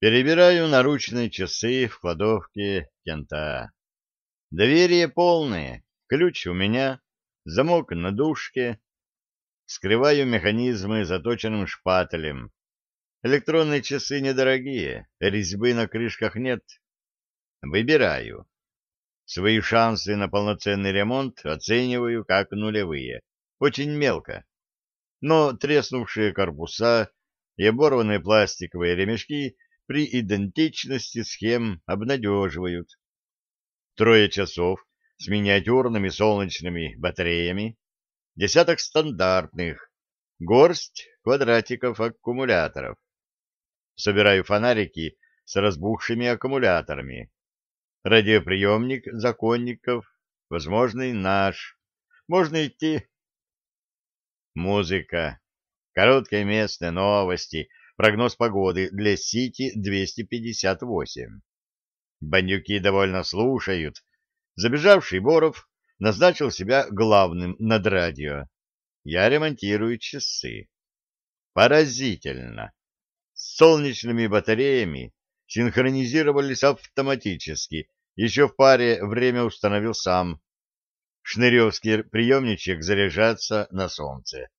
Перебираю наручные часы в кладовке кента. Доверие полное, ключ у меня, замок на дужке. Скрываю механизмы заточенным шпателем. Электронные часы недорогие, резьбы на крышках нет. Выбираю. Свои шансы на полноценный ремонт оцениваю как нулевые, очень мелко. Но треснувшие корпуса и оборванные пластиковые ремешки — при идентичности схем обнадеживают. Трое часов с миниатюрными солнечными батареями, десяток стандартных, горсть квадратиков аккумуляторов. Собираю фонарики с разбухшими аккумуляторами. Радиоприемник законников, возможный наш. Можно идти. Музыка, короткие местные новости — Прогноз погоды для Сити 258. Банюки довольно слушают. Забежавший Боров назначил себя главным над радио. Я ремонтирую часы. Поразительно. С солнечными батареями синхронизировались автоматически. Еще в паре время установил сам. Шныревский приемничек заряжаться на солнце.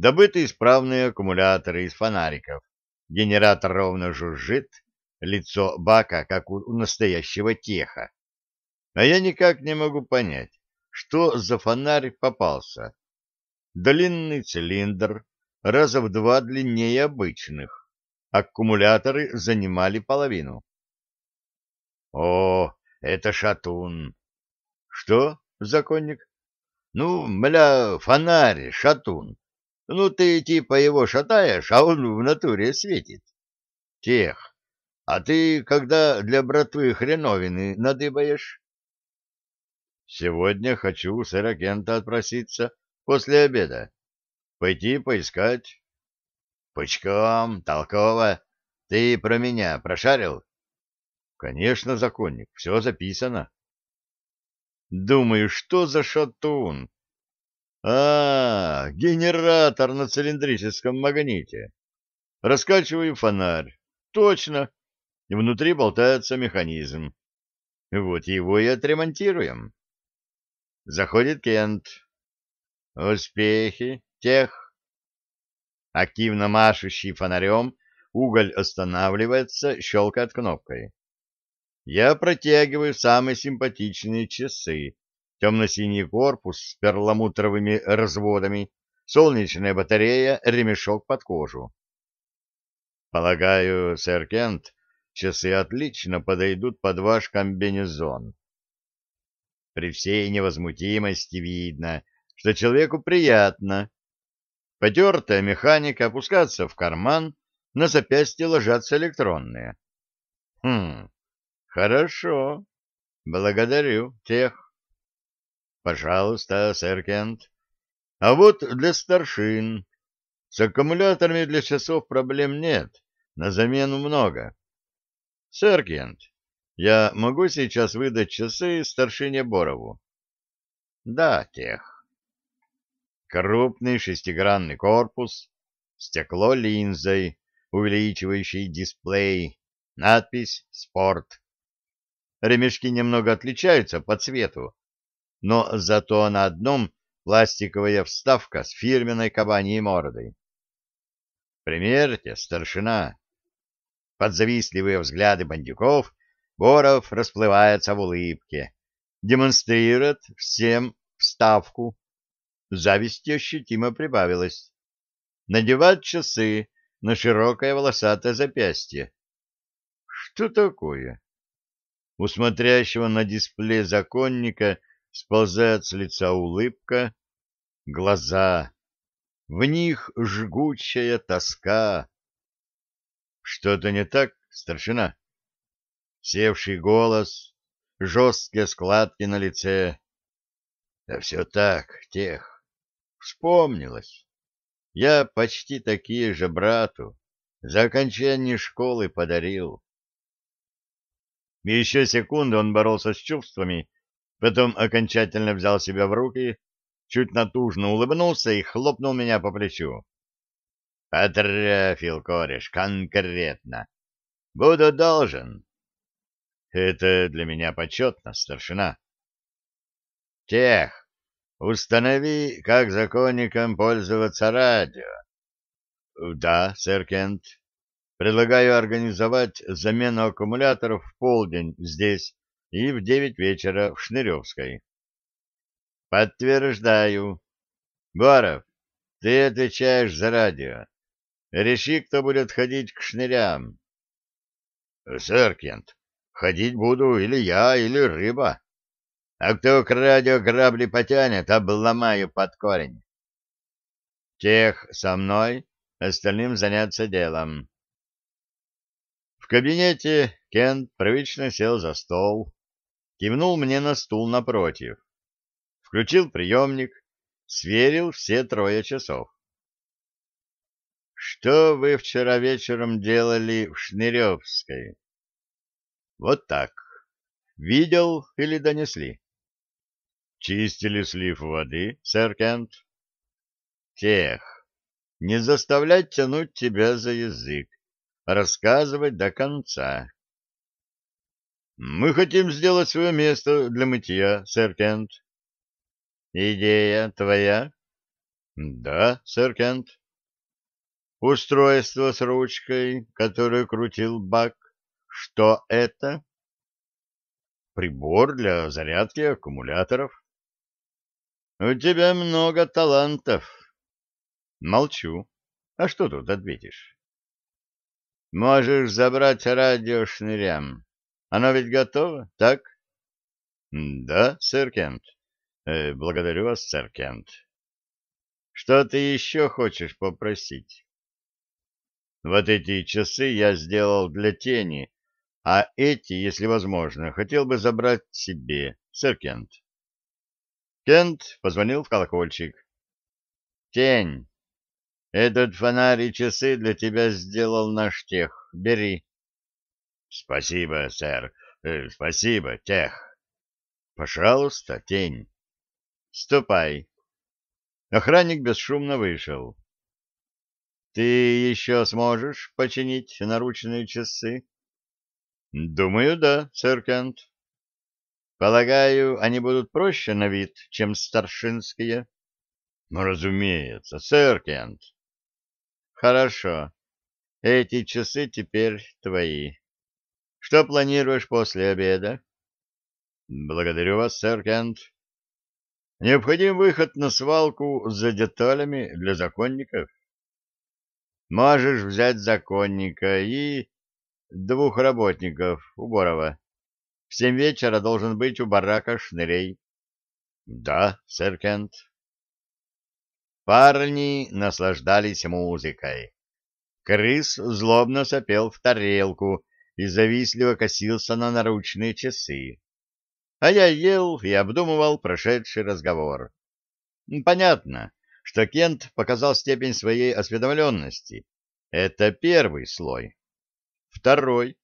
Добыты исправные аккумуляторы из фонариков. Генератор ровно жужжит, лицо бака, как у настоящего теха. А я никак не могу понять, что за фонарик попался. Длинный цилиндр, раза в два длиннее обычных. Аккумуляторы занимали половину. — О, это шатун! — Что, законник? — Ну, мля, фонарь, шатун. Ну, ты типа его шатаешь, а он в натуре светит. Тех, а ты когда для братвы хреновины надыбаешь? Сегодня хочу у сэра Кента отпроситься после обеда. Пойти поискать. Пучком, толково. Ты про меня прошарил? Конечно, законник, все записано. Думаю, что за шатун? А, генератор на цилиндрическом магните. Раскачиваю фонарь. Точно. И внутри болтается механизм. Вот его и отремонтируем. Заходит Кент. Успехи, тех. Активно машущий фонарем, уголь останавливается, щелкает кнопкой. Я протягиваю самые симпатичные часы темно-синий корпус с перламутровыми разводами, солнечная батарея, ремешок под кожу. Полагаю, сэр Кент, часы отлично подойдут под ваш комбинезон. При всей невозмутимости видно, что человеку приятно. Потертая механика опускаться в карман, на запястье ложатся электронные. Хм, хорошо, благодарю тех пожалуйста, сэр Кент. А вот для старшин. С аккумуляторами для часов проблем нет, на замену много. Сэр Кент, я могу сейчас выдать часы старшине Борову? Да, тех. Крупный шестигранный корпус, стекло линзой, увеличивающий дисплей, надпись «Спорт». Ремешки немного отличаются по цвету, но зато на одном пластиковая вставка с фирменной кабаньей мордой. «Примерьте, старшина!» Под завистливые взгляды бандюков Боров расплывается в улыбке, демонстрирует всем вставку. Зависть ощутимо прибавилась. Надевать часы на широкое волосатое запястье. Что такое? У смотрящего на дисплей законника сползает с лица улыбка, глаза. В них жгучая тоска. Что-то не так, старшина? Севший голос, жесткие складки на лице. Да все так, тех. Вспомнилось. Я почти такие же брату за окончание школы подарил. Еще секунду он боролся с чувствами, Потом окончательно взял себя в руки, чуть натужно улыбнулся и хлопнул меня по плечу. «Потрафил, кореш, конкретно. Буду должен». «Это для меня почетно, старшина». «Тех, установи, как законником пользоваться радио». «Да, сэр Кент. Предлагаю организовать замену аккумуляторов в полдень здесь» и в девять вечера в Шныревской. Подтверждаю. Боров, ты отвечаешь за радио. Реши, кто будет ходить к шнырям. Сыркинд, ходить буду или я, или рыба. А кто к радио грабли потянет, обломаю под корень. Тех со мной, остальным заняться делом. В кабинете Кент привычно сел за стол, кивнул мне на стул напротив. Включил приемник, сверил все трое часов. «Что вы вчера вечером делали в Шныревской?» «Вот так. Видел или донесли?» «Чистили слив воды, сэр Кент?» «Тех. Не заставлять тянуть тебя за язык. Рассказывать до конца. Мы хотим сделать свое место для мытья, сэр Кент. Идея твоя? Да, сэр Кент. Устройство с ручкой, которое крутил бак. Что это? Прибор для зарядки аккумуляторов. У тебя много талантов. Молчу. А что тут ответишь? Можешь забрать радио шнырям. Оно ведь готово, так? — Да, сэр Кент. Э, — Благодарю вас, сэр Кент. — Что ты еще хочешь попросить? — Вот эти часы я сделал для тени, а эти, если возможно, хотел бы забрать себе, сэр Кент. Кент позвонил в колокольчик. — Тень, этот фонарь и часы для тебя сделал наш тех. Бери. — Спасибо, сэр. Э, спасибо, тех. Пожалуйста, тень. Ступай. Охранник бесшумно вышел. Ты еще сможешь починить наручные часы? Думаю, да, сэр Кент. Полагаю, они будут проще на вид, чем старшинские. Ну, разумеется, сэр Кент. Хорошо. Эти часы теперь твои. Что планируешь после обеда? Благодарю вас, сэр Кент. Необходим выход на свалку за деталями для законников. Можешь взять законника и двух работников Уборова. В семь вечера должен быть у барака шнырей. Да, сэр Кент. Парни наслаждались музыкой. Крыс злобно сопел в тарелку, и завистливо косился на наручные часы. А я ел и обдумывал прошедший разговор. Понятно, что Кент показал степень своей осведомленности. Это первый слой. Второй.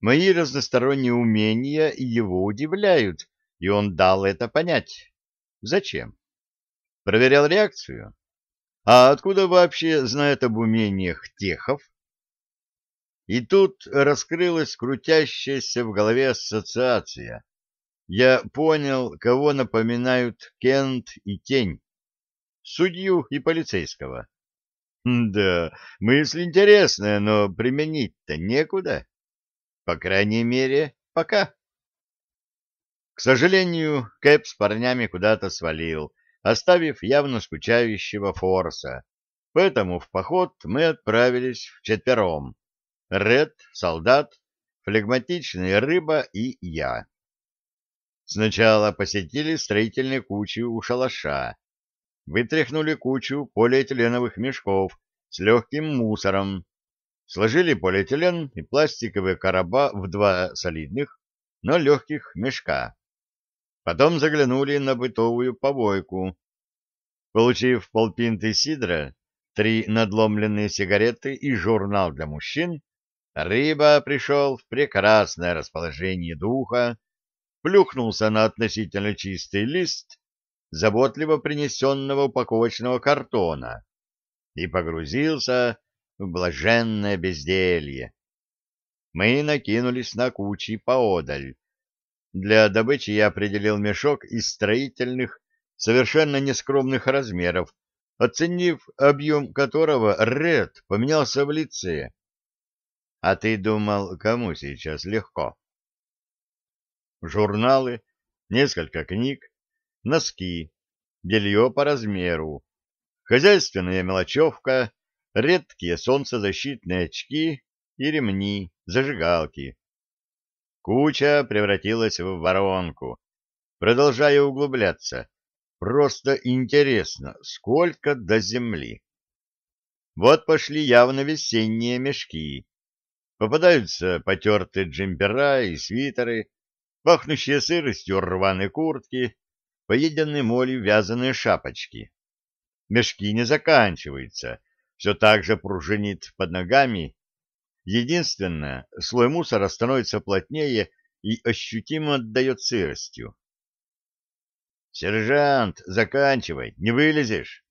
Мои разносторонние умения его удивляют, и он дал это понять. Зачем? Проверял реакцию. А откуда вообще знает об умениях техов и тут раскрылась крутящаяся в голове ассоциация. Я понял, кого напоминают Кент и Тень. Судью и полицейского. Хм, да, мысль интересная, но применить-то некуда. По крайней мере, пока. К сожалению, Кэп с парнями куда-то свалил, оставив явно скучающего Форса. Поэтому в поход мы отправились вчетвером Ред, солдат, флегматичная рыба и я. Сначала посетили строительные кучи у шалаша, вытряхнули кучу полиэтиленовых мешков с легким мусором, сложили полиэтилен и пластиковые короба в два солидных, но легких мешка. Потом заглянули на бытовую побойку. Получив полпинты сидра, три надломленные сигареты и журнал для мужчин, Рыба пришел в прекрасное расположение духа, плюхнулся на относительно чистый лист заботливо принесенного упаковочного картона и погрузился в блаженное безделье. Мы накинулись на кучи поодаль. Для добычи я определил мешок из строительных, совершенно нескромных размеров, оценив объем которого Ред поменялся в лице а ты думал, кому сейчас легко? Журналы, несколько книг, носки, белье по размеру, хозяйственная мелочевка, редкие солнцезащитные очки и ремни, зажигалки. Куча превратилась в воронку, продолжая углубляться. Просто интересно, сколько до земли. Вот пошли явно весенние мешки, Попадаются потертые джемпера и свитеры, пахнущие сыростью рваные куртки, поеденные молью вязаные шапочки. Мешки не заканчиваются, все так же пружинит под ногами. Единственное, слой мусора становится плотнее и ощутимо отдает сыростью. «Сержант, заканчивай, не вылезешь!»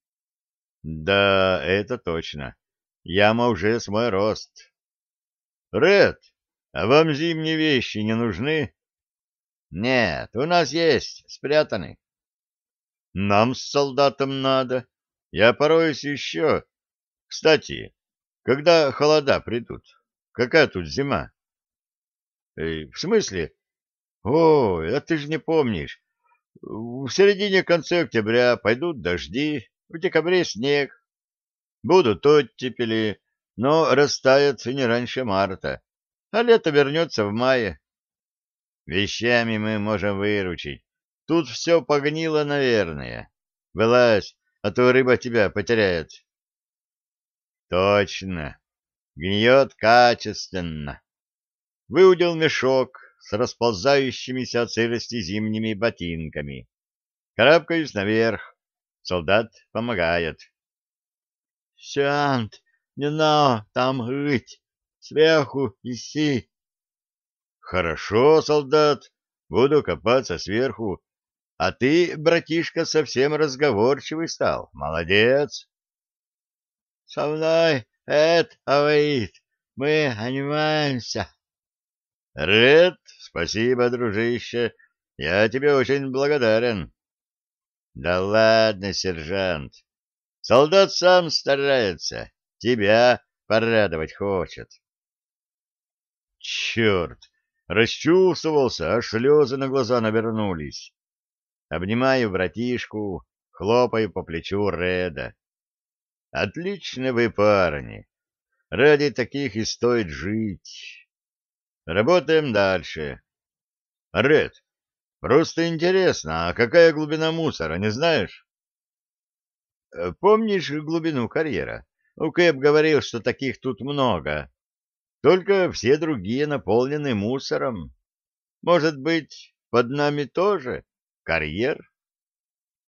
«Да, это точно. Яма уже с мой рост. Ред, а вам зимние вещи не нужны? Нет, у нас есть, спрятаны. Нам с солдатом надо. Я пороюсь еще. Кстати, когда холода придут? Какая тут зима? Э, в смысле? О, а ты же не помнишь. В середине-конце октября пойдут дожди, в декабре снег. Будут оттепели, но растает не раньше марта, а лето вернется в мае. Вещами мы можем выручить. Тут все погнило, наверное. Вылазь, а то рыба тебя потеряет. Точно. Гниет качественно. Выудил мешок с расползающимися от сырости зимними ботинками. Крабкаюсь наверх. Солдат помогает. — Сеант, не на, там рыть, сверху иси. Хорошо, солдат, буду копаться сверху. А ты, братишка, совсем разговорчивый стал. Молодец. Со мной Эд говорит, мы анимаемся. Ред, спасибо, дружище, я тебе очень благодарен. Да ладно, сержант, солдат сам старается. Тебя порадовать хочет. Черт! Расчувствовался, аж слезы на глаза навернулись. Обнимаю братишку, хлопаю по плечу Реда. Отлично вы, парни. Ради таких и стоит жить. Работаем дальше. Ред, просто интересно, а какая глубина мусора, не знаешь? Э, помнишь глубину карьера? Ну, Укэп говорил, что таких тут много. Только все другие наполнены мусором. Может быть, под нами тоже карьер?